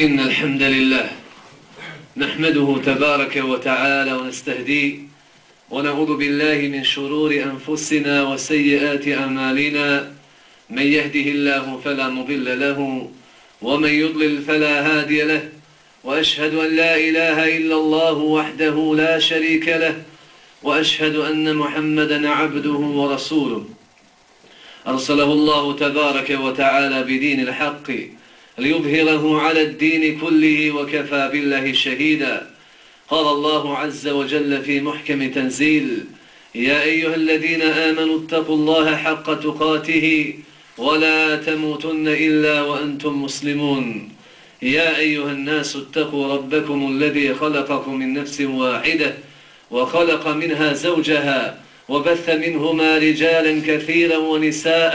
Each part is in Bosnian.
إن الحمد لله نحمده تبارك وتعالى ونستهديه ونعوذ بالله من شرور أنفسنا وسيئات أعمالنا. من يهده الله فلا مضل له ومن يضلل فلا هادي له. وأشهد أن لا إله إلا الله وحده لا شريك له. وأشهد أن محمدا عبده ورسوله. أرسله الله تبارك وتعالى بدين الحق. ليظهره على الدين كله وكفى بالله شهيدا. قال الله عز وجل في محكم تنزيل يا أيها الذين آمنوا اتقوا الله حق تقاته ولا تموتن إلا وأنتم مسلمون. يا أيها الناس اتقوا ربكم الذي خلقكم من نفس واحدة وخلق منها زوجها وبث منهما رجالا كثيرا ونساء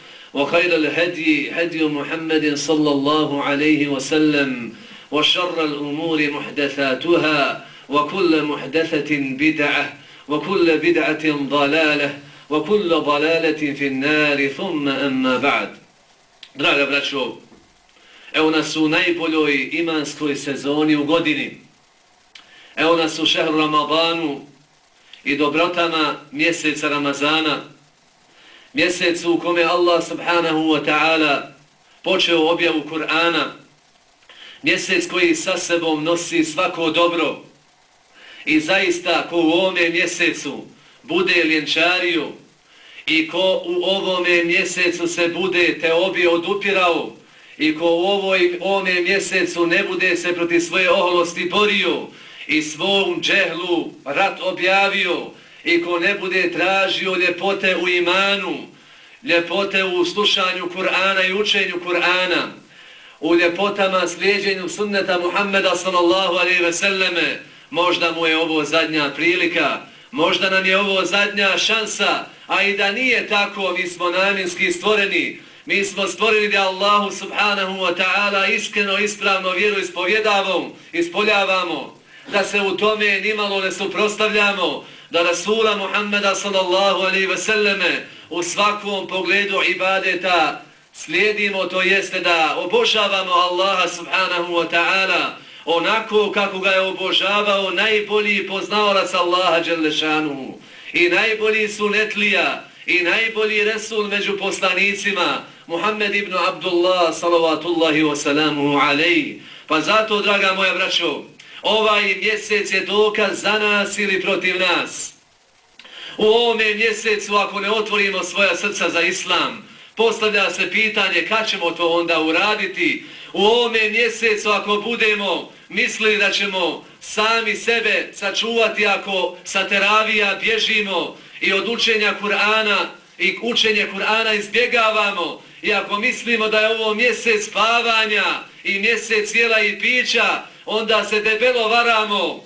وخير الهدي هدي محمد صلى الله عليه وسلم وشر الأمور محدثاتها وكل محدثة بدعة وكل بدعة ضلالة وكل ضلالة في النار ثم أما بعد Draga braćo, evo nas u najboljoj imanskoj sezoni u godini. Evo nas u šehru Ramadanu i dobrotama mjeseca Ramazana, mjesecu u kome Allah subhanahu wa ta'ala počeo objavu Kur'ana, mjesec koji sa sebom nosi svako dobro i zaista ko u ovome mjesecu bude ljenčario i ko u ovome mjesecu se bude te obje odupirao i ko u ovoj, ovome mjesecu ne bude se proti svoje oholosti borio i svom džehlu rat objavio i ko ne bude tražio ljepote u imanu, ljepote u slušanju Kur'ana i učenju Kur'ana, u ljepotama slijedjenju sunneta Muhammeda sallallahu alaihi ve selleme, možda mu je ovo zadnja prilika, možda nam je ovo zadnja šansa, a i da nije tako, mi smo namjenski stvoreni, mi smo stvoreni da Allahu subhanahu wa ta'ala iskreno, ispravno vjeru ispovjedavamo, ispoljavamo, da se u tome nimalo ne suprostavljamo, da Rasula Muhammeda sallallahu alaihi ve selleme u svakom pogledu ibadeta slijedimo, to jeste da obožavamo Allaha subhanahu wa ta'ala onako kako ga je obožavao najbolji poznavalac Allaha Đelešanuhu i najbolji sunetlija i najbolji resul među poslanicima Muhammed ibn Abdullah salavatullahi wa salamu alaihi. Pa zato draga moja braćo ovaj mjesec je dokaz za nas ili protiv nas. U ovome mjesecu ako ne otvorimo svoja srca za islam, postavlja se pitanje kad ćemo to onda uraditi. U ovome mjesecu ako budemo mislili da ćemo sami sebe sačuvati ako sa teravija bježimo i od učenja Kur'ana i učenje Kur'ana izbjegavamo i ako mislimo da je ovo mjesec spavanja i mjesec jela i pića, onda se debelo varamo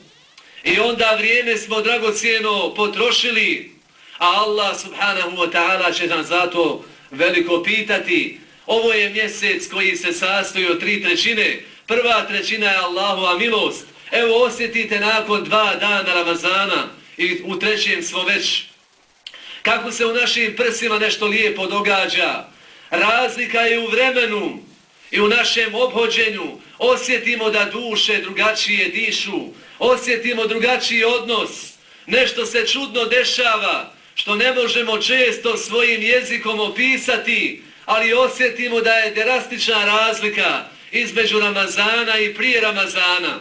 i onda vrijeme smo dragocijeno potrošili, a Allah subhanahu wa ta'ala će nam zato veliko pitati. Ovo je mjesec koji se sastoji od tri trećine. Prva trećina je Allahova milost. Evo osjetite nakon dva dana Ramazana i u trećem smo već. Kako se u našim prsima nešto lijepo događa. Razlika je u vremenu i u našem obhođenju osjetimo da duše drugačije dišu, osjetimo drugačiji odnos, nešto se čudno dešava, što ne možemo često svojim jezikom opisati, ali osjetimo da je drastična razlika između Ramazana i prije Ramazana.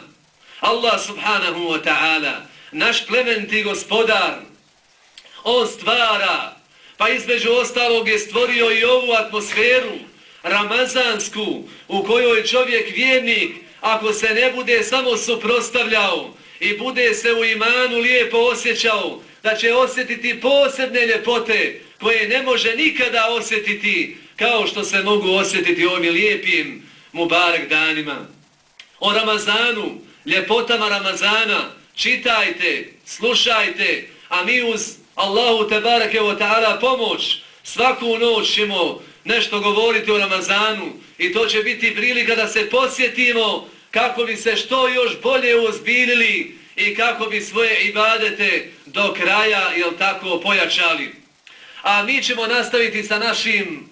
Allah subhanahu wa ta'ala, naš plementi gospodar, on stvara, pa između ostalog je stvorio i ovu atmosferu, ramazansku u kojoj čovjek vjernik ako se ne bude samo suprostavljao i bude se u imanu lijepo osjećao da će osjetiti posebne ljepote koje ne može nikada osjetiti kao što se mogu osjetiti ovim lijepim Mubarak danima. O Ramazanu ljepotama Ramazana, čitajte, slušajte, a mi uz Allahu tebareke wa ta'ala pomoć svaku noć ćemo nešto govoriti o Ramazanu i to će biti prilika da se posjetimo kako bi se što još bolje uzbilili i kako bi svoje ibadete do kraja, jel tako, pojačali. A mi ćemo nastaviti sa našim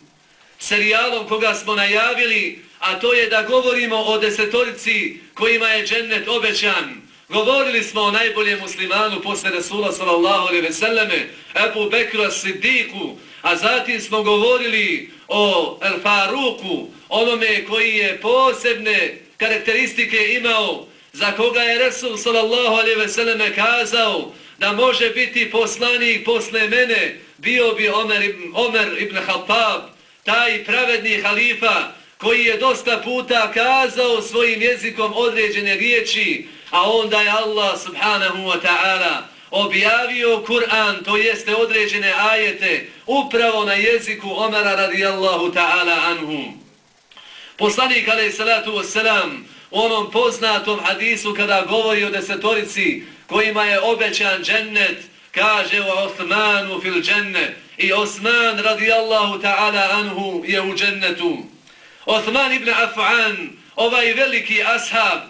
serijalom koga smo najavili, a to je da govorimo o desetorici kojima je džennet obećan. Govorili smo o najboljem muslimanu posle Rasula sallallahu alaihi ve selleme, Ebu Bekra Siddiku, a zatim smo govorili o El Faruku, onome koji je posebne karakteristike imao, za koga je Resul sallallahu alaihi ve selleme kazao da može biti poslanik posle mene, bio bi Omer ibn, Omer ibn Khattab, taj pravedni halifa koji je dosta puta kazao svojim jezikom određene riječi, a onda je Allah subhanahu wa ta'ala objavio Kur'an, to jeste određene ajete, upravo na jeziku Omara radijallahu ta'ala anhum. Poslanik alaih salatu wasalam u onom poznatom hadisu kada govori o desetorici kojima je obećan džennet, kaže o Osmanu fil džennet i Osman radijallahu ta'ala anhu je u džennetu. Osman ibn Af'an, ovaj veliki ashab,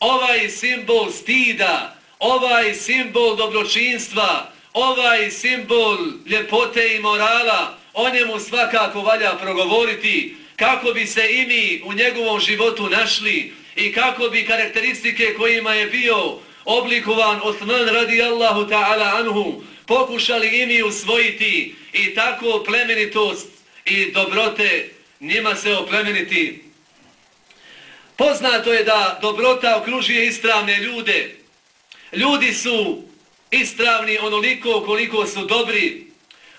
ovaj simbol stida, ovaj simbol dobročinstva, ovaj simbol ljepote i morala, o njemu svakako valja progovoriti kako bi se i mi u njegovom životu našli i kako bi karakteristike kojima je bio oblikovan Osman radijallahu ta'ala anhu pokušali i mi usvojiti i tako plemenitost i dobrote njima se oplemeniti. Poznato je da dobrota okružuje istravne ljude. Ljudi su istravni onoliko koliko su dobri.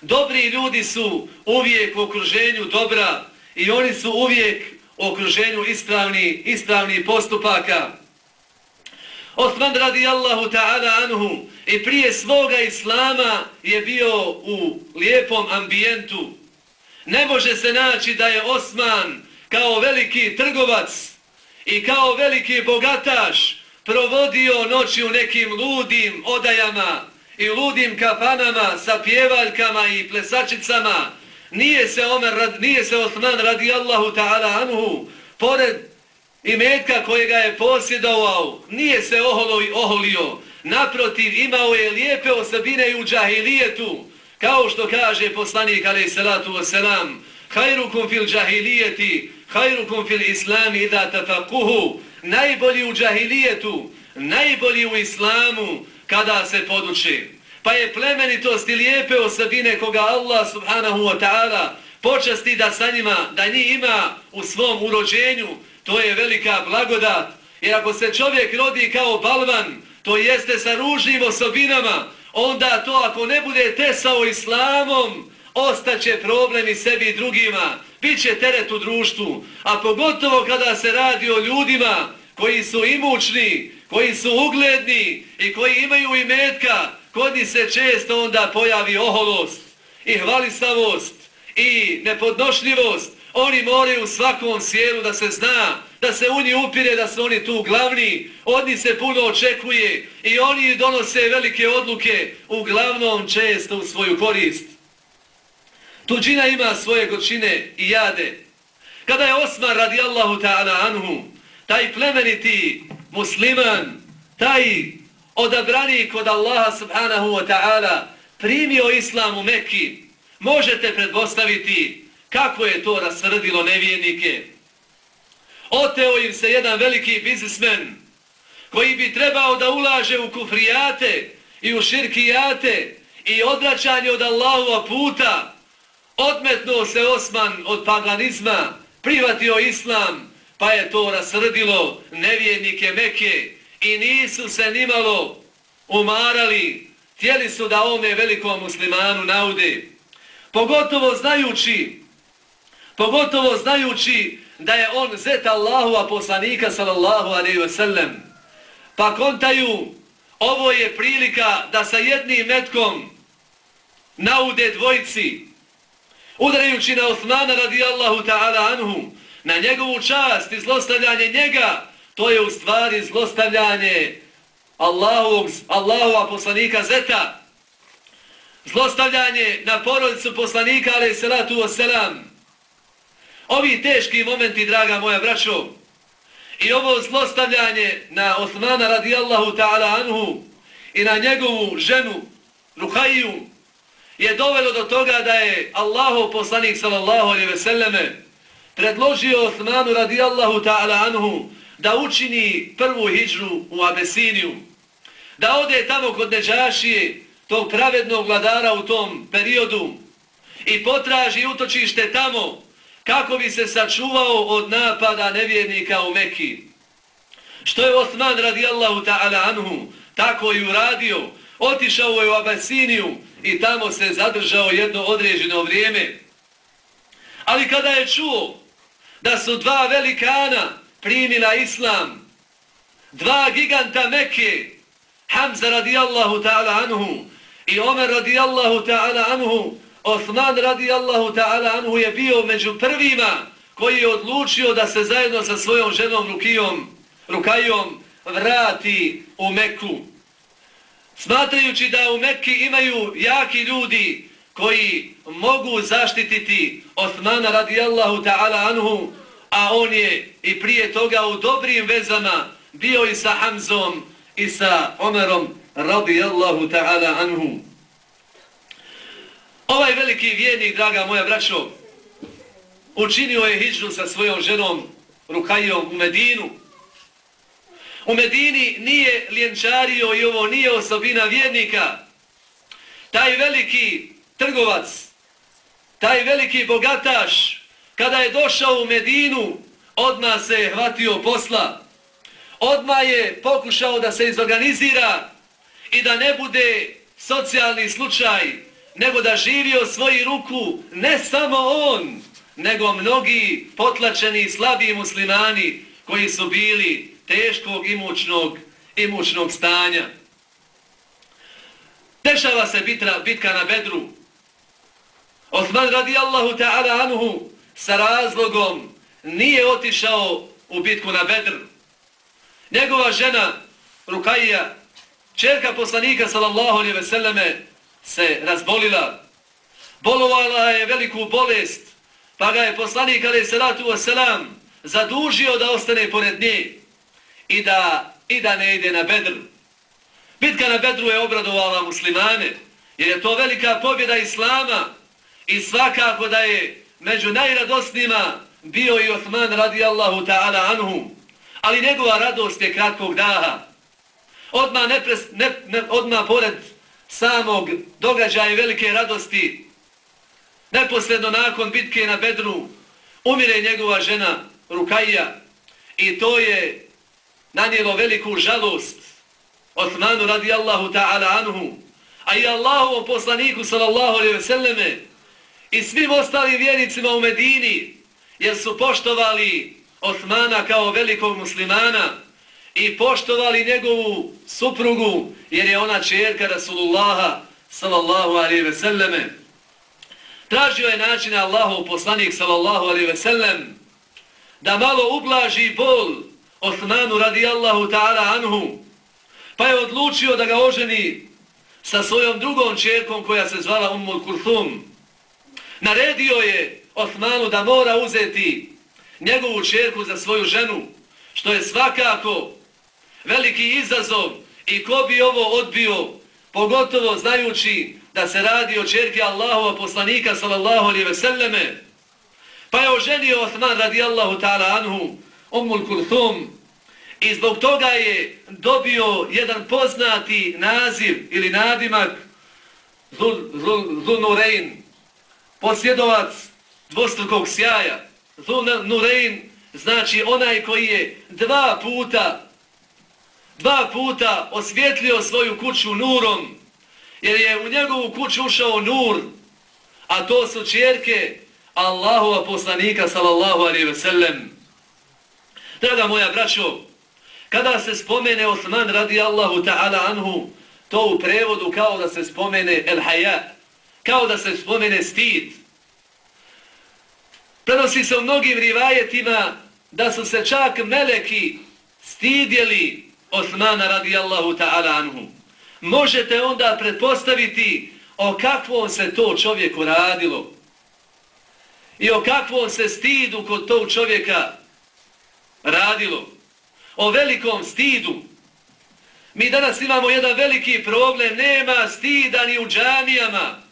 Dobri ljudi su uvijek u okruženju dobra i oni su uvijek u okruženju ispravni, ispravni postupaka. Osman radijallahu ta'ala anhu i prije svoga islama je bio u lijepom ambijentu. Ne može se naći da je Osman kao veliki trgovac i kao veliki bogataš provodio noći u nekim ludim odajama i ludim kafanama sa pjevaljkama i plesačicama, nije se, Omer, nije se Osman radijallahu ta'ala anhu, pored imetka kojega je posjedovao, nije se oholo i oholio, naprotiv imao je lijepe osobine i u džahilijetu, kao što kaže poslanik alaih salatu wasalam, hajrukum fil džahilijeti, hajrukum fil islami da tafakuhu, najbolji u džahilijetu, najbolji u islamu kada se poduči. Pa je plemenitost i lijepe osobine koga Allah subhanahu wa ta'ala počasti da sa njima, da njih ima u svom urođenju, to je velika blagodat. Jer ako se čovjek rodi kao balvan, to jeste sa ružnim osobinama, onda to ako ne bude tesao islamom, ostaće problemi sebi i drugima, bit će teret u društvu, a pogotovo kada se radi o ljudima koji su imućni, koji su ugledni i koji imaju imetka, kod njih se često onda pojavi oholost i hvalisavost i nepodnošljivost. Oni moraju u svakom sjelu da se zna, da se u njih upire, da su oni tu glavni. Od njih se puno očekuje i oni donose velike odluke, uglavnom često u svoju korist. Tuđina ima svoje gorčine i jade. Kada je Osman radijallahu ta'ala anhu, taj plemeniti musliman, taj odabrani kod Allaha subhanahu wa ta'ala, primio islam u Mekki, možete predpostaviti kako je to rasvrdilo nevijenike. Oteo im se jedan veliki biznismen koji bi trebao da ulaže u kufrijate i u širkijate i odračanje od Allahova puta, odmetnuo se Osman od paganizma, privatio islam, pa je to rasrdilo nevjernike Meke i nisu se nimalo umarali, htjeli su da ome velikom muslimanu naude. Pogotovo znajući, pogotovo znajući da je on zet Allahu a poslanika sallallahu alaihi wa sallam. Pa kontaju, ovo je prilika da sa jednim metkom naude dvojci, udarajući na Osmana radijallahu ta'ala anhu, na njegovu čast i zlostavljanje njega, to je u stvari zlostavljanje Allahovog, Allahova poslanika Zeta, zlostavljanje na porodicu poslanika, ali salatu wasalam. Ovi teški momenti, draga moja braćo, i ovo zlostavljanje na Osmana radijallahu ta'ala anhu i na njegovu ženu Ruhaju je dovelo do toga da je Allahov poslanik sallallahu alaihi ve selleme predložio Osmanu radijallahu ta'ala anhu da učini prvu hijđru u Abesiniju, da ode tamo kod Neđašije, tog pravednog vladara u tom periodu i potraži utočište tamo kako bi se sačuvao od napada nevjernika u Mekiji. Što je Osman radijallahu ta'ala anhu tako i uradio, otišao je u Abesiniju i tamo se zadržao jedno određeno vrijeme. Ali kada je čuo da su dva velikana primila islam, dva giganta Mekke, Hamza radijallahu ta'ala anhu i Omer radijallahu ta'ala anhu, Osman radijallahu ta'ala anhu je bio među prvima koji je odlučio da se zajedno sa svojom ženom Rukijom, Rukajom vrati u Meku. Smatrajući da u Mekki imaju jaki ljudi koji mogu zaštititi Osmana radijallahu ta'ala anhu, a on je i prije toga u dobrim vezama bio i sa Hamzom i sa Omerom radijallahu ta'ala anhu. Ovaj veliki vjernik, draga moja braćo, učinio je hijđu sa svojom ženom Rukajom u Medinu. U Medini nije ljenčario i ovo nije osobina vjernika. Taj veliki trgovac, taj veliki bogataš, kada je došao u Medinu, odmah se je hvatio posla. Odmah je pokušao da se izorganizira i da ne bude socijalni slučaj, nego da živi od svoji ruku ne samo on, nego mnogi potlačeni i slabi muslimani koji su bili teškog imućnog, imućnog stanja. Dešava se bitra, bitka na bedru. Osman radijallahu ta'ala anhu sa razlogom nije otišao u bitku na bedr. Njegova žena Rukajja Čerka poslanika sallallahu alaihi ve selleme se razbolila. Bolovala je veliku bolest, pa ga je poslanik alaihi salatu wasalam zadužio da ostane pored nje i da, i da ne ide na bedr. Bitka na bedru je obradovala muslimane, jer je to velika pobjeda islama i svakako da je među najradosnima bio i Osman radijallahu ta'ala anhu. Ali njegova radost je kratkog daha. Odmah, nepres, ne, ne, odmah pored samog događaja velike radosti, neposredno nakon bitke na Bedru, umire njegova žena Rukajja i to je nanijelo veliku žalost Osmanu radijallahu ta'ala anhu, a i Allahovom poslaniku sallallahu alaihi ve selleme i svim ostalim vjernicima u Medini, jer su poštovali Osmana kao velikog muslimana, i poštovali njegovu suprugu, jer je ona čerka Rasulullaha sallallahu alaihi ve selleme. Tražio je načina Allahov poslanik sallallahu alaihi ve sellem da malo ublaži bol Osmanu radijallahu ta'ala anhu, pa je odlučio da ga oženi sa svojom drugom čerkom koja se zvala Ummul Kurthum. Naredio je Osmanu da mora uzeti njegovu čerku za svoju ženu, što je svakako veliki izazov i ko bi ovo odbio, pogotovo znajući da se radi o čerke Allahova poslanika sallallahu alaihi ve selleme, pa je oženio Osman radijallahu ta'ala anhu, Ummul Kulthum, i zbog toga je dobio jedan poznati naziv ili nadimak Zul, Zul, Zulnurein, posjedovac dvostrukog sjaja. Nurein, znači onaj koji je dva puta dva puta osvjetlio svoju kuću nurom, jer je u njegovu kuću ušao nur, a to su čjerke Allahova poslanika, sallallahu alaihi ve sellem. Draga moja braćo, kada se spomene Osman radi Allahu ta'ala anhu, to u prevodu kao da se spomene el hayat, kao da se spomene stid. Prenosi se u mnogim rivajetima da su se čak meleki stidjeli Osmana radijallahu ta'ala anhu, možete onda pretpostaviti o kakvom se to čovjeku radilo i o kakvom se stidu kod tog čovjeka radilo. O velikom stidu. Mi danas imamo jedan veliki problem, nema stida ni u džanijama.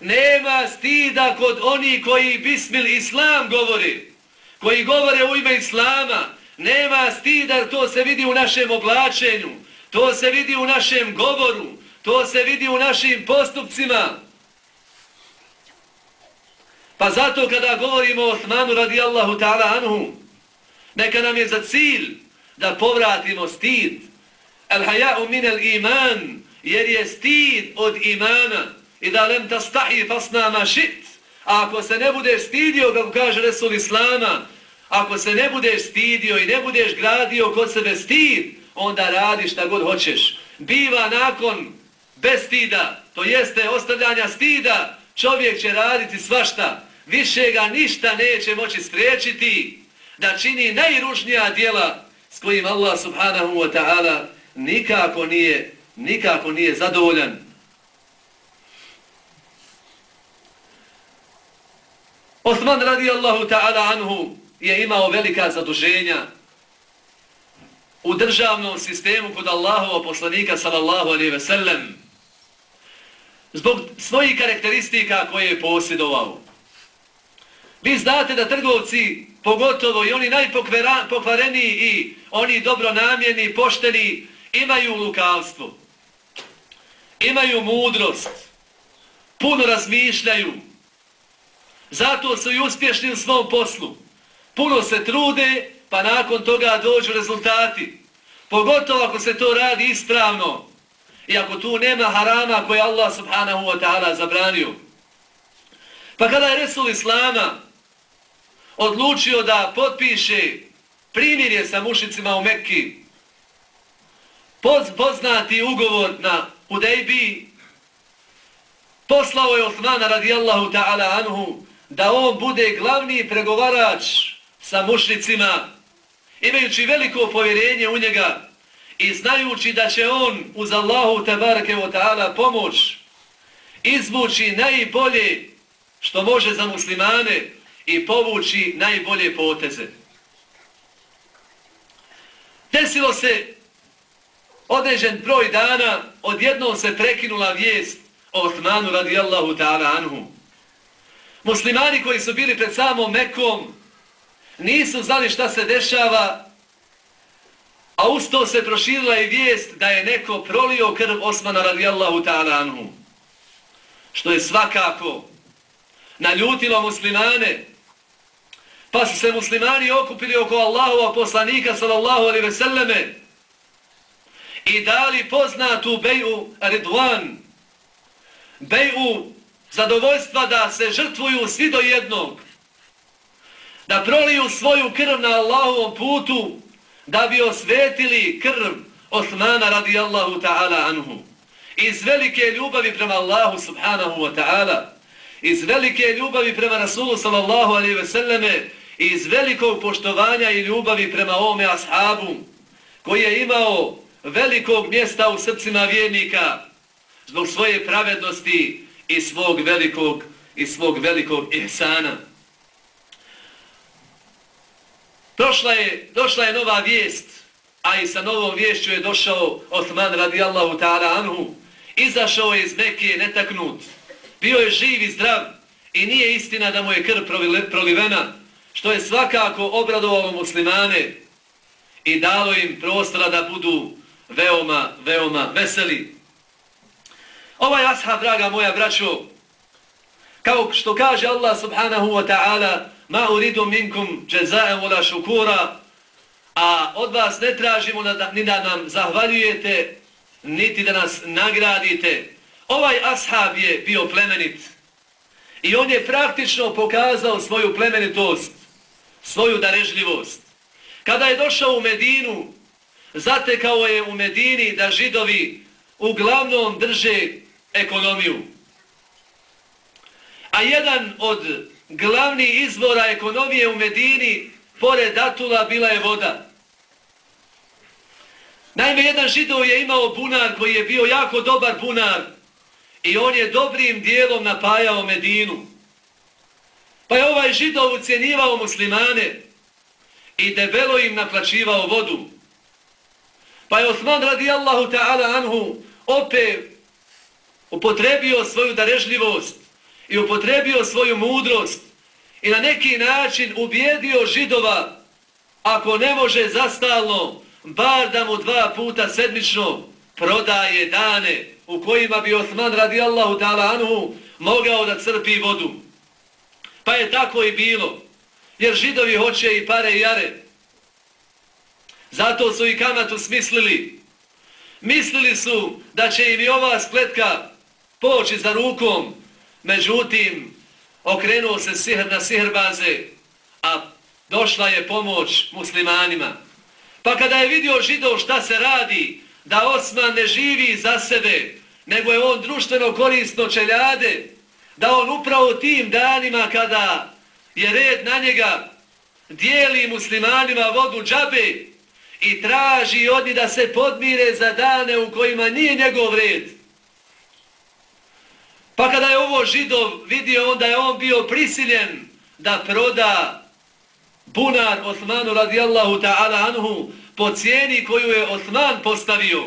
Nema stida kod oni koji bismil islam govori, koji govore u ime islama. Nema stida, to se vidi u našem oblačenju, to se vidi u našem govoru, to se vidi u našim postupcima. Pa zato kada govorimo o Osmanu radijallahu ta'ala anhu, neka nam je za cilj da povratimo stid. Al haja'u min al iman, jer je stid od imana. I da lem ta stahi fasna ma šit. A ako se ne budeš stidio, kako kaže Resul Islama, ako se ne budeš stidio i ne budeš gradio kod sebe stid, onda radi šta god hoćeš. Biva nakon bez stida, to jeste ostavljanja stida, čovjek će raditi svašta, više ga ništa neće moći spriječiti da čini najružnija dijela s kojim Allah subhanahu wa ta'ala nikako nije, nikako nije zadovoljan. Osman radi Allahu ta'ala anhu je imao velika zaduženja u državnom sistemu kod Allahova poslanika sallallahu alaihi ve sellem zbog svojih karakteristika koje je posjedovao. Vi znate da trgovci, pogotovo i oni najpokvareniji i oni dobronamjeni, pošteni, imaju lukavstvo. Imaju mudrost. Puno razmišljaju. Zato su i uspješni u svom poslu. Puno se trude, pa nakon toga dođu rezultati. Pogotovo ako se to radi ispravno. I ako tu nema harama koje Allah subhanahu wa ta'ala zabranio. Pa kada je Resul Islama odlučio da potpiše primirje sa mušicima u Mekki, poznati ugovor na Hudejbi, poslao je Osmana radijallahu ta'ala anhu da on bude glavni pregovarač sa mušnicima, imajući veliko povjerenje u njega i znajući da će on uz Allahu tabarake wa ta'ala pomoć izvući najbolje što može za muslimane, i povući najbolje poteze. Desilo se određen broj dana, odjednom se prekinula vijest o Osmanu radijallahu ta'ala anhu. Muslimani koji su bili pred samom Mekom nisu znali šta se dešava, a usto se proširila i vijest da je neko prolio krv Osmana radijallahu ta'ala anhu. Što je svakako naljutilo muslimane, Pa su se muslimani okupili oko Allahova poslanika sallallahu alaihi ve selleme i dali poznatu beju Ridvan, beju zadovoljstva da se žrtvuju svi do jednog, da proliju svoju krv na Allahovom putu, da bi osvetili krv Osmana radijallahu ta'ala anhu. Iz velike ljubavi prema Allahu subhanahu wa ta'ala, iz velike ljubavi prema Rasulu sallallahu alaihi ve selleme, iz velikog poštovanja i ljubavi prema ome ashabu, koji je imao velikog mjesta u srcima vjernika, zbog svoje pravednosti i svog velikog, i svog velikog ihsana. Došla je, došla je nova vijest, a i sa novom viješću je došao Osman radijallahu ta'ala anhu, izašao je iz Mekije netaknut, bio je živ i zdrav i nije istina da mu je krv prolivena, što je svakako obradovalo muslimane i dalo im prostora da budu veoma, veoma veseli. Ovaj ashab, draga moja braćo, kao što kaže Allah subhanahu wa ta'ala, ma uridu minkum džezae vola šukura, a od vas ne tražimo da, ni da nam zahvaljujete, niti da nas nagradite. Ovaj ashab je bio plemenit i on je praktično pokazao svoju plemenitost svoju darežljivost. Kada je došao u Medinu, zatekao je u Medini da židovi uglavnom drže ekonomiju. A jedan od glavnih izvora ekonomije u Medini, pored datula, bila je voda. Naime, jedan židov je imao bunar koji je bio jako dobar bunar i on je dobrim dijelom napajao Medinu. Pa je ovaj židov ucijenivao muslimane i debelo im naplaćivao vodu. Pa je Osman radijallahu ta'ala anhu opet upotrebio svoju darežljivost i upotrebio svoju mudrost i na neki način ubijedio židova ako ne može zastalno bar da mu dva puta sedmično prodaje dane u kojima bi Osman radijallahu ta'ala anhu mogao da crpi vodu. Pa je tako i bilo, jer židovi hoće i pare i jare. Zato su i kamatu smislili. Mislili su da će im i ova spletka poći za rukom, međutim, okrenuo se sihr na sihrbaze, a došla je pomoć muslimanima. Pa kada je vidio židov šta se radi, da Osman ne živi za sebe, nego je on društveno korisno čeljade, da on upravo tim danima kada je red na njega dijeli muslimanima vodu džabe i traži od njih da se podmire za dane u kojima nije njegov red. Pa kada je ovo židov vidio, onda je on bio prisiljen da proda bunar Osmanu radijallahu ta'ala anhu po cijeni koju je Osman postavio.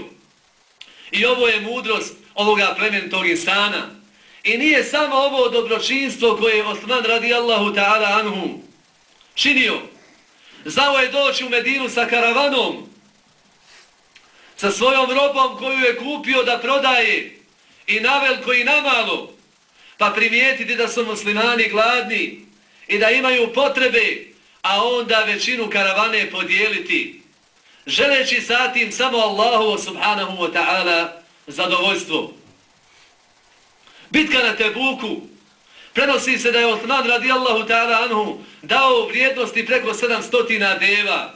I ovo je mudrost ovoga plementog insana. I nije samo ovo dobročinstvo koje je Osman radijallahu ta'ala anhu činio. Znao je doći u Medinu sa karavanom, sa svojom robom koju je kupio da prodaje i naveliko i namalo, pa primijetiti da su muslimani gladni i da imaju potrebe, a onda većinu karavane podijeliti, želeći satim samo Allahu subhanahu wa ta'ala zadovoljstvo. Bitka na Tebuku, prenosi se da je Osman radijallahu ta'ala anhu dao vrijednosti preko 700 deva.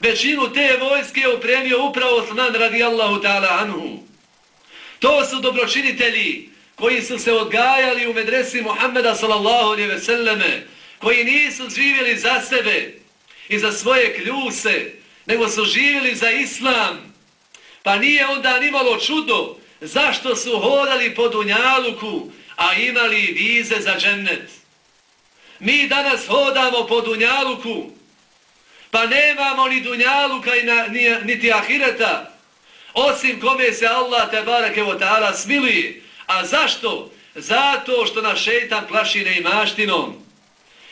Većinu te vojske je upremio upravo Osman radijallahu ta'ala anhu. To su dobročinitelji koji su se odgajali u medresi Muhammeda sallallahu alaihi ve selleme, koji nisu živjeli za sebe i za svoje kljuse, nego su živjeli za islam. Pa nije onda nimalo čudo zašto su hodali po Dunjaluku, a imali vize za džennet. Mi danas hodamo po Dunjaluku, pa nemamo ni Dunjaluka ni, niti Ahireta, osim kome se Allah te barake o ta'ala smiluje. A zašto? Zato što nas šeitan plaši neimaštinom.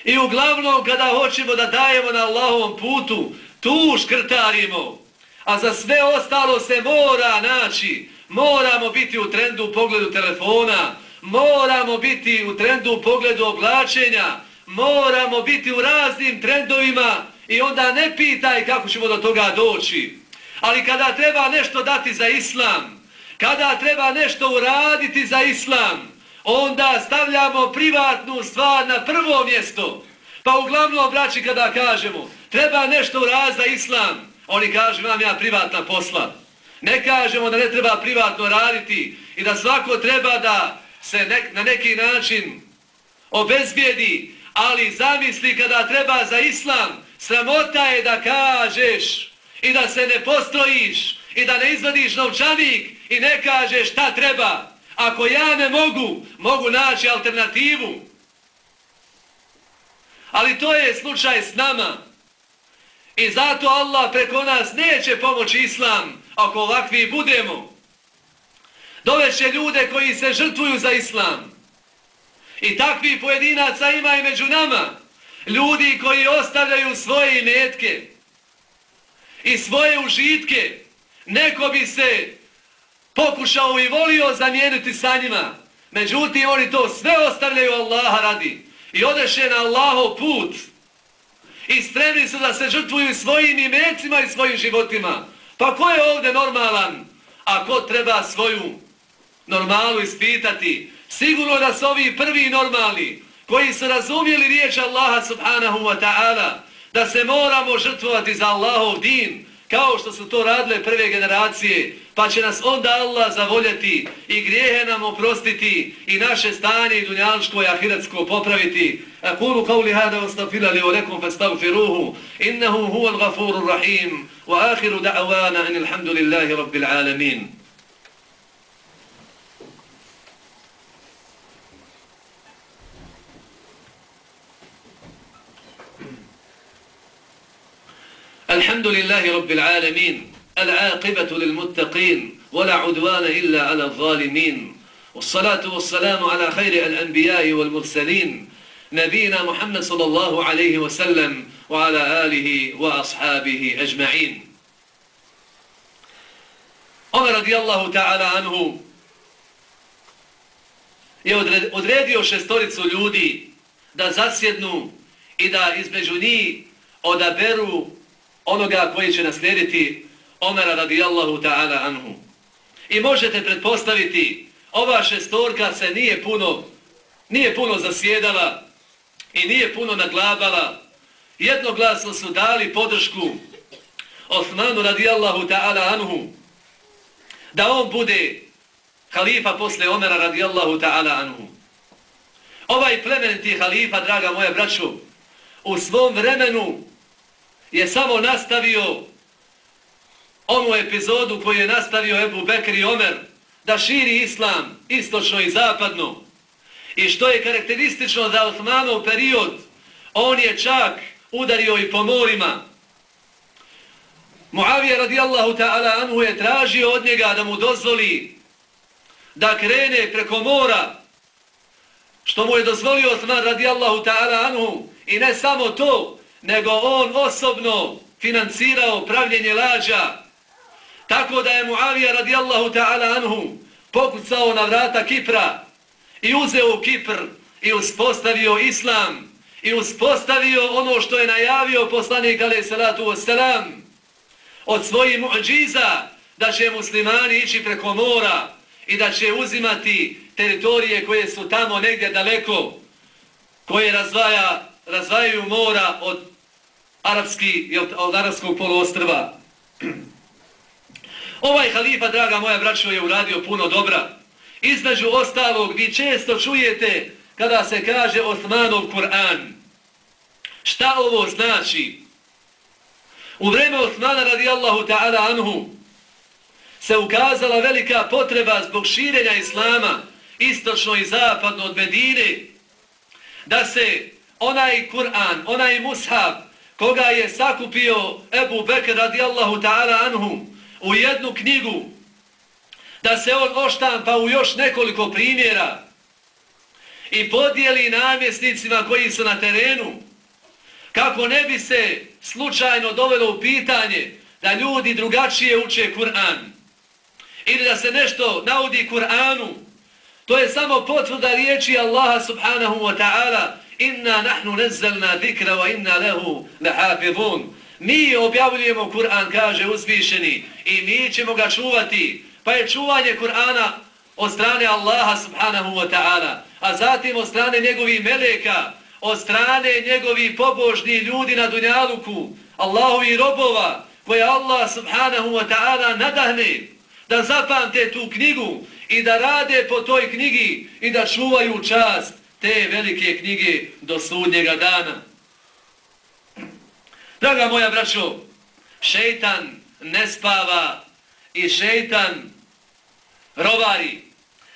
I uglavnom kada hoćemo da dajemo na Allahovom putu, tu škrtarimo. A za sve ostalo se mora naći. Moramo biti u trendu u pogledu telefona, moramo biti u trendu u pogledu oblačenja, moramo biti u raznim trendovima i onda ne pitaj kako ćemo do toga doći. Ali kada treba nešto dati za islam, kada treba nešto uraditi za islam, onda stavljamo privatnu stvar na prvo mjesto. Pa uglavnom, braći, kada kažemo, treba nešto uraditi za islam, oni kažu, imam ja privatna posla. Ne kažemo da ne treba privatno raditi i da svako treba da se nek, na neki način obezbijedi, ali zamisli kada treba za islam, sramota je da kažeš i da se ne postrojiš i da ne izvadiš novčanik i ne kažeš šta treba. Ako ja ne mogu, mogu naći alternativu. Ali to je slučaj s nama. I zato Allah preko nas neće pomoći islam ako ovakvi budemo. Doveće ljude koji se žrtvuju za islam. I takvi pojedinaca ima i među nama. Ljudi koji ostavljaju svoje imetke i svoje užitke. Neko bi se pokušao i volio zamijeniti sa njima. Međutim, oni to sve ostavljaju Allaha radi. I odeše na Allahov put. I spremni su da se žrtvuju svojim imecima i svojim životima. Pa ko je ovdje normalan? A ko treba svoju normalu ispitati? Sigurno da su ovi prvi normalni koji su razumijeli riječ Allaha subhanahu wa ta'ala da se moramo žrtvovati za Allahov din kao što su to radile prve generacije, pa će nas onda Allah zavoljeti i grijehe nam oprostiti i naše stanje i dunjalško i ahiretsko popraviti. Akulu qavli hada ostafila li olekum fastavfiruhu, innehu huvan gafurur rahim, wa ahiru da'wana in ilhamdulillahi rabbil alamin. الحمد لله رب العالمين العاقبة للمتقين ولا عدوان إلا على الظالمين. والصلاة والسلام على خير الأنبياء والمرسلين نبينا محمد صلى الله عليه وسلم وعلى آله وأصحابه أجمعين. عمر رضي الله تعالى عنه je odredio šestoricu ljudi da zasjednu i da između njih odaberu onoga koji će naslijediti Omera radijallahu ta'ala anhu. I možete pretpostaviti, ova šestorka se nije puno, nije puno zasjedala i nije puno naglabala. Jednoglasno su dali podršku Osmanu radijallahu ta'ala anhu da on bude halifa posle Omera radijallahu ta'ala anhu. Ovaj plemeniti halifa, draga moja braću, u svom vremenu je samo nastavio onu epizodu koju je nastavio Ebu Bekr i Omer da širi islam istočno i zapadno. I što je karakteristično za Osmanov period, on je čak udario i po morima. Muavija radijallahu ta'ala anhu je tražio od njega da mu dozvoli da krene preko mora, što mu je dozvolio Osman radijallahu ta'ala anhu i ne samo to, nego on osobno financirao pravljenje lađa, tako da je Muavija radijallahu ta'ala anhu pokucao na vrata Kipra i uzeo Kipr i uspostavio Islam i uspostavio ono što je najavio poslanik alaih salatu wasalam od svojih muđiza da će muslimani ići preko mora i da će uzimati teritorije koje su tamo negdje daleko koje razvaja, razvajaju mora od arapski, od arapskog poluostrva. Ovaj halifa, draga moja braćo, je uradio puno dobra. Između ostalog, vi često čujete kada se kaže Osmanov Kur'an. Šta ovo znači? U vreme Osmana radijallahu ta'ala anhu se ukazala velika potreba zbog širenja Islama istočno i zapadno od Medine da se onaj Kur'an, onaj mushab koga je sakupio Ebu Bekr radijallahu ta'ala anhu u jednu knjigu, da se on oštampa u još nekoliko primjera i podijeli namjesnicima koji su na terenu, kako ne bi se slučajno dovelo u pitanje da ljudi drugačije uče Kur'an ili da se nešto naudi Kur'anu, to je samo potvrda riječi Allaha subhanahu wa ta'ala inna nahnu nezzelna zikra wa inna lehu lehafidhun. Mi objavljujemo Kur'an, kaže uzvišeni, i mi ćemo ga čuvati. Pa je čuvanje Kur'ana od strane Allaha subhanahu wa ta'ala, a zatim od strane njegovih meleka, od strane njegovih pobožni ljudi na dunjaluku, Allahovi robova, koje Allah subhanahu wa ta'ala nadahne da zapamte tu knjigu i da rade po toj knjigi i da čuvaju čast te velike knjige do sudnjega dana. Draga moja braćo, šeitan ne spava i šeitan rovari.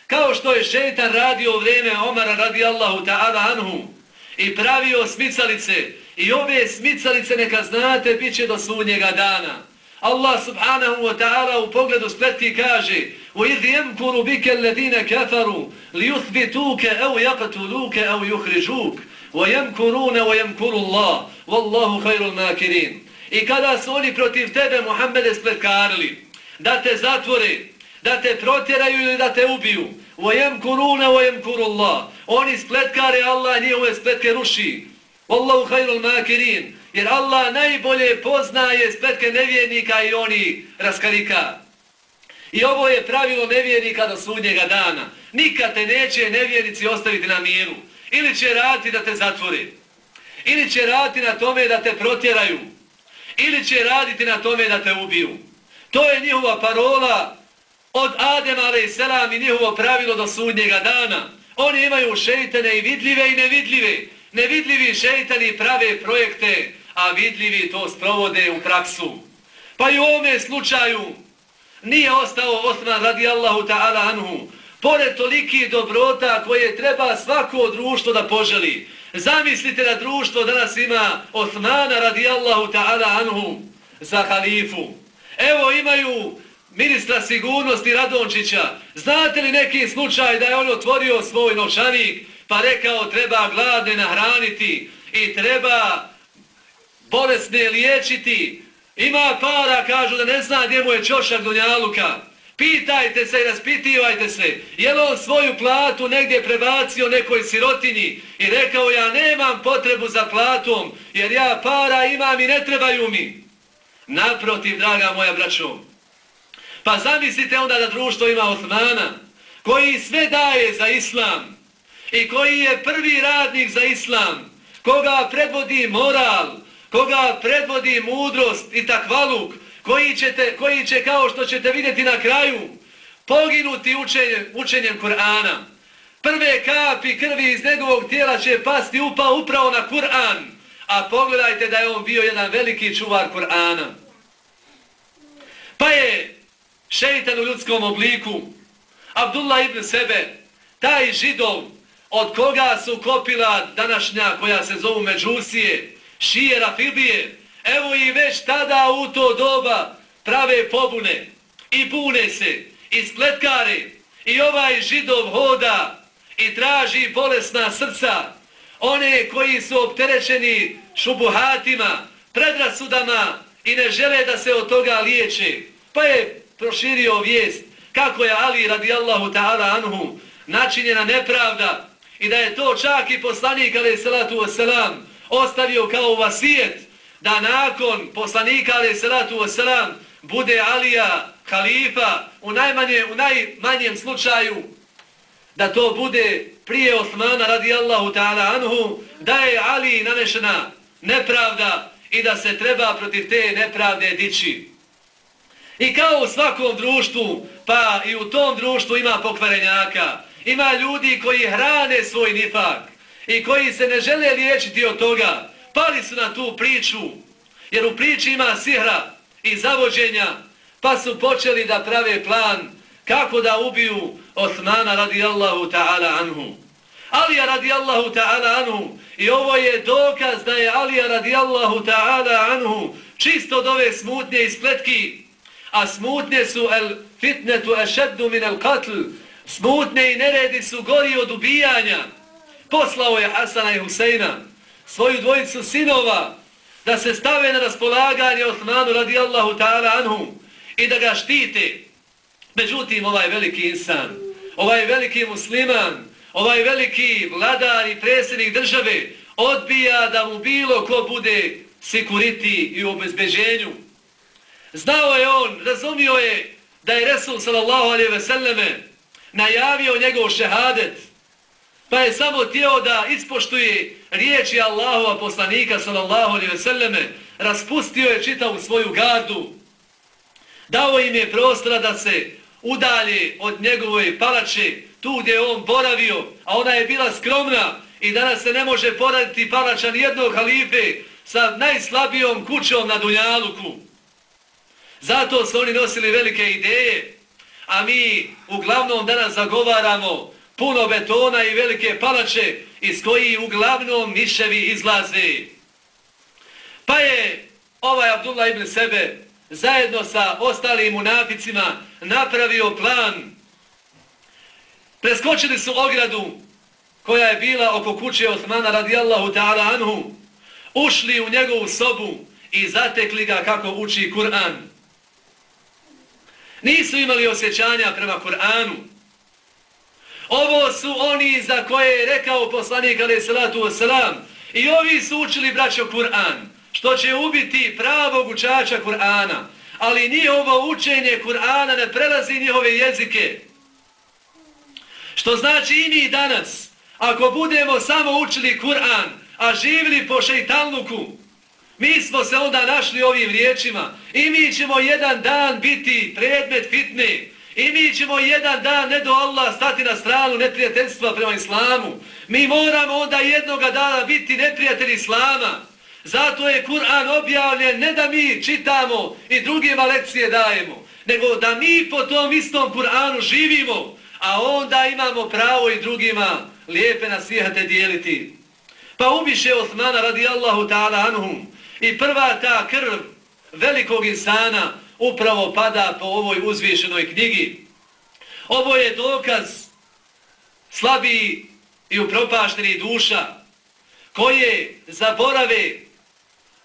Kao što je šeitan radio u vrijeme Omara radi Allahu ta'ala anhu i pravio smicalice i ove smicalice neka znate bit će do sudnjega dana. Allah subhanahu wa ta'ala u pogledu spleti kaže وَإِذْ يَمْكُرُ بِكَ الَّذِينَ كَفَرُوا لِيُثْبِتُوكَ أَوْ يَقْتُلُوكَ أَوْ يُخْرِجُوكَ وَيَمْكُرُونَ وَيَمْكُرُ اللَّهُ وَاللَّهُ خَيْرُ الْمَاكِرِينَ I kada su oni protiv tebe, Muhammede, spletkarili, da te zatvore, da te protjeraju ili da te ubiju, وَيَمْكُرُونَ وَيَمْكُرُ اللَّهُ Oni spletkare, Allah njihove spletke ruši. وَاللَّهُ خَيْرُ الْمَاكِرِينَ Jer Allah najbolje poznaje spletke nevjernika i oni raskarika. I ovo je pravilo nevjernika do sudnjega dana. Nikad te neće nevjernici ostaviti na miru. Ili će raditi da te zatvore. Ili će raditi na tome da te protjeraju. ili će raditi na tome da te ubiju. To je njihova parola od Adema a.s. i njihovo pravilo do sudnjega dana. Oni imaju šeitane i vidljive i nevidljive. Nevidljivi šeitani prave projekte, a vidljivi to sprovode u praksu. Pa i u ovome slučaju nije ostao Osman radijallahu ta'ala anhu, pored toliki dobrota koje treba svako društvo da poželi. Zamislite da društvo danas ima Osmana radijallahu ta'ala anhu za halifu. Evo imaju ministra sigurnosti Radončića. Znate li neki slučaj da je on otvorio svoj novčanik pa rekao treba gladne nahraniti i treba bolesne liječiti. Ima para, kažu da ne zna gdje mu je čošak Dunjaluka. Pitajte se i raspitivajte se, je li on svoju platu negdje prebacio nekoj sirotinji i rekao ja nemam potrebu za platom jer ja para imam i ne trebaju mi. Naprotiv, draga moja braćo, pa zamislite onda da društvo ima Osmana koji sve daje za islam i koji je prvi radnik za islam, koga predvodi moral, koga predvodi mudrost i takvaluk, koji, ćete, koji će kao što ćete vidjeti na kraju poginuti učenjem, učenjem Kur'ana. Prve kapi krvi iz njegovog tijela će pasti upa upravo na Kur'an, a pogledajte da je on bio jedan veliki čuvar Kur'ana. Pa je šeitan u ljudskom obliku, Abdullah ibn Sebe, taj židov od koga su kopila današnja koja se zovu Međusije, Šije Rafibije, Evo i već tada u to doba prave pobune i bune se i spletkare i ovaj židov hoda i traži bolesna srca one koji su opterećeni šubuhatima, predrasudama i ne žele da se od toga liječe. Pa je proširio vijest kako je Ali radijallahu ta'ala anhu načinjena nepravda i da je to čak i poslanik alaih salatu wasalam ostavio kao vasijet da nakon poslanika ali salatu wasalam bude Alija halifa u najmanje u najmanjem slučaju da to bude prije Osmana radijallahu ta'ala anhu da je Ali nanešena nepravda i da se treba protiv te nepravde dići. I kao u svakom društvu, pa i u tom društvu ima pokvarenjaka, ima ljudi koji hrane svoj nifak i koji se ne žele liječiti od toga, pali su na tu priču, jer u priči ima sihra i zavođenja, pa su počeli da prave plan kako da ubiju Osmana radijallahu ta'ala anhu. Alija radijallahu ta'ala anhu i ovo je dokaz da je Alija radijallahu ta'ala anhu čisto od ove smutnje i spletki, a smutnje su el fitnetu ešeddu min el katl, smutnje i neredi su gori od ubijanja. Poslao je Hasana i Huseina, svoju dvojicu sinova, da se stave na raspolaganje Osmanu radijallahu ta'ala anhu i da ga štite. Međutim, ovaj veliki insan, ovaj veliki musliman, ovaj veliki vladar i predsjednik države odbija da mu bilo ko bude sekuriti i u obezbeđenju. Znao je on, razumio je da je Resul sallallahu alaihi ve selleme najavio njegov šehadet, pa je samo tijelo da ispoštuje riječi Allahova poslanika sallallahu alaihi ve selleme, raspustio je čitavu svoju gardu, dao im je prostora da se udalje od njegove palače, tu gdje on boravio, a ona je bila skromna i danas se ne može poraditi palača nijednog halife sa najslabijom kućom na Dunjaluku. Zato su oni nosili velike ideje, a mi uglavnom danas zagovaramo puno betona i velike palače iz koji uglavnom miševi izlaze. Pa je ovaj Abdullah ibn Sebe zajedno sa ostalim munaficima napravio plan. Preskočili su ogradu koja je bila oko kuće Osmana radijallahu ta'ala anhu. Ušli u njegovu sobu i zatekli ga kako uči Kur'an. Nisu imali osjećanja prema Kur'anu. Ovo su oni za koje je rekao poslanik alaih salatu wasalam. I ovi su učili braćo Kur'an, što će ubiti pravog učača Kur'ana. Ali nije ovo učenje Kur'ana ne prelazi njihove jezike. Što znači i mi danas, ako budemo samo učili Kur'an, a živili po šeitalnuku, Mi smo se onda našli ovim riječima i mi ćemo jedan dan biti predmet fitne i mi ćemo jedan dan, ne do Allah, stati na stranu neprijateljstva prema islamu. Mi moramo onda jednoga dana biti neprijatelji islama. Zato je Kur'an objavljen ne da mi čitamo i drugima lekcije dajemo, nego da mi po tom istom Kur'anu živimo, a onda imamo pravo i drugima lijepe nasihate dijeliti. Pa ubiše Osmana radijallahu ta'ala anhum i prva ta krv velikog insana upravo pada po ovoj uzvišenoj knjigi. Ovo je dokaz slabi i upropašteni duša koje zaborave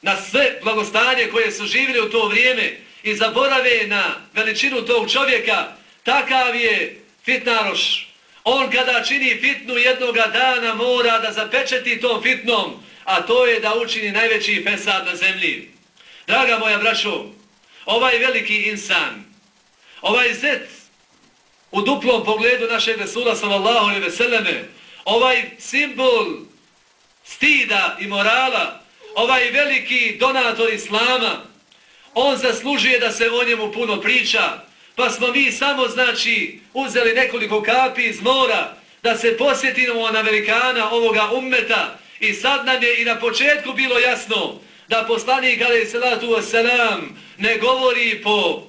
na sve blagostanje koje su živjeli u to vrijeme i zaborave na veličinu tog čovjeka, takav je fitnaroš. On kada čini fitnu jednoga dana mora da zapečeti tom fitnom, a to je da učini najveći fesad na zemlji. Draga moja braćo, ovaj veliki insan, ovaj zet u duplom pogledu našeg Resula sallallahu alaihi veseleme, ovaj simbol stida i morala, ovaj veliki donator Islama, on zaslužuje da se o njemu puno priča, pa smo mi samo, znači, uzeli nekoliko kapi iz mora da se posjetimo na velikana ovoga ummeta i sad nam je i na početku bilo jasno da poslanik, alaih salatu wasalam, ne govori po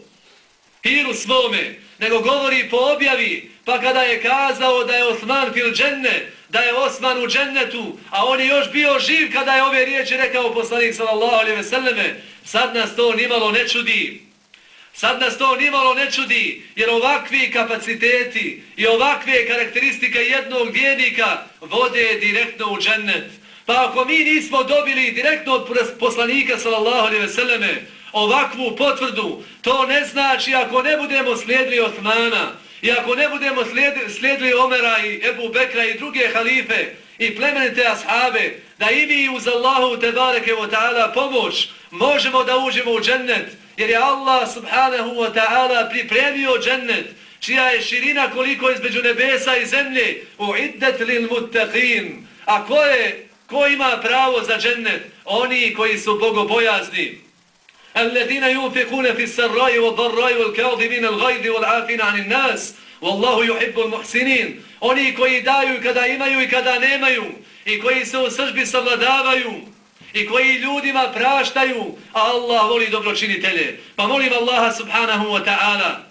hiru svome, nego govori po objavi, pa kada je kazao da je Osman fil dženne, da je Osman u džennetu, a on je još bio živ kada je ove riječi rekao poslanik sallallahu alaihi ve selleme, sad nas to nimalo ne čudi. Sad nas to nimalo ne čudi, jer ovakvi kapaciteti i ovakve karakteristike jednog vjernika vode direktno u džennet. Pa ako mi nismo dobili direktno od poslanika sallallahu alejhi ve selleme ovakvu potvrdu, to ne znači ako ne budemo slijedili Osmana, I ako ne budemo slijedili Omera i Ebu Bekra i druge halife i plemenite ashabe, da i mi uz Allahu te bareke wa ta'ala pomoć možemo da uđemo u džennet, jer je Allah subhanahu wa ta'ala pripremio džennet, čija je širina koliko između nebesa i zemlje, u iddet lil muttaqin. A ko, je, Ko ima pravo za džennet? Oni koji su bogobojazni. Alladina yunfikuna fi s-sarai wad-darai wal-kadhibina al-ghayd wal-afina 'anil nas, wallahu yuhibbu al-muhsinin. Oni koji daju kada imaju i kada nemaju i koji se u sržbi savladavaju i koji ljudima praštaju, a Allah voli dobročinitelje. Pa molim Allaha subhanahu wa ta'ala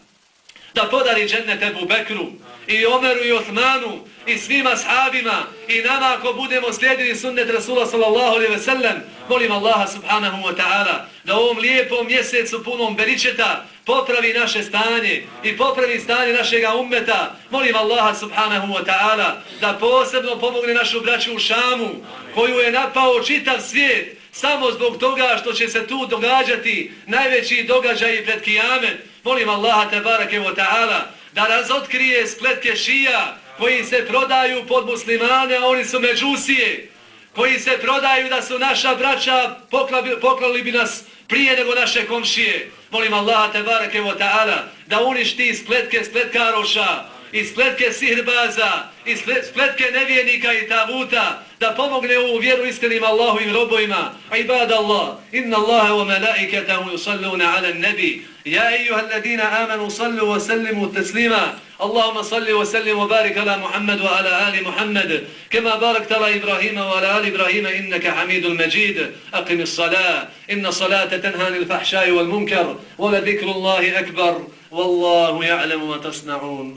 da podari džennet Ebu Bekru i Omeru i Osmanu i svima sahabima i nama ako budemo slijedili sunnet Rasula sallallahu alaihi ve sellem molim Allaha subhanahu wa ta'ala da u ovom lijepom mjesecu punom beričeta popravi naše stanje i popravi stanje našega ummeta. Molim Allaha subhanahu wa ta'ala da posebno pomogne našu braću u Šamu koju je napao čitav svijet samo zbog toga što će se tu događati najveći događaj pred kijamet. Molim Allaha tabarake wa ta'ala da razotkrije spletke šija koji se prodaju pod muslimane, a oni su međusije koji se prodaju da su naša braća poklali bi nas prije nego naše komšije. Molim Allaha te barake wa ta'ala da uništi spletke spletkaroša i spletke sihrbaza i spletke nevijenika i tavuta da pomogne u vjeru iskrenim Allahovim robojima. Ibad Allah, inna Allahe wa malaikatahu yusalluna ala nebi. Ejuha alladina amanu sallu wa sallimu teslima. اللهم صل وسلم وبارك على محمد وعلى آل محمد كما باركت على إبراهيم وعلى آل إبراهيم إنك حميد مجيد أقم الصلاة إن الصلاة تنهى عن الفحشاء والمنكر ولذكر الله أكبر والله يعلم ما تصنعون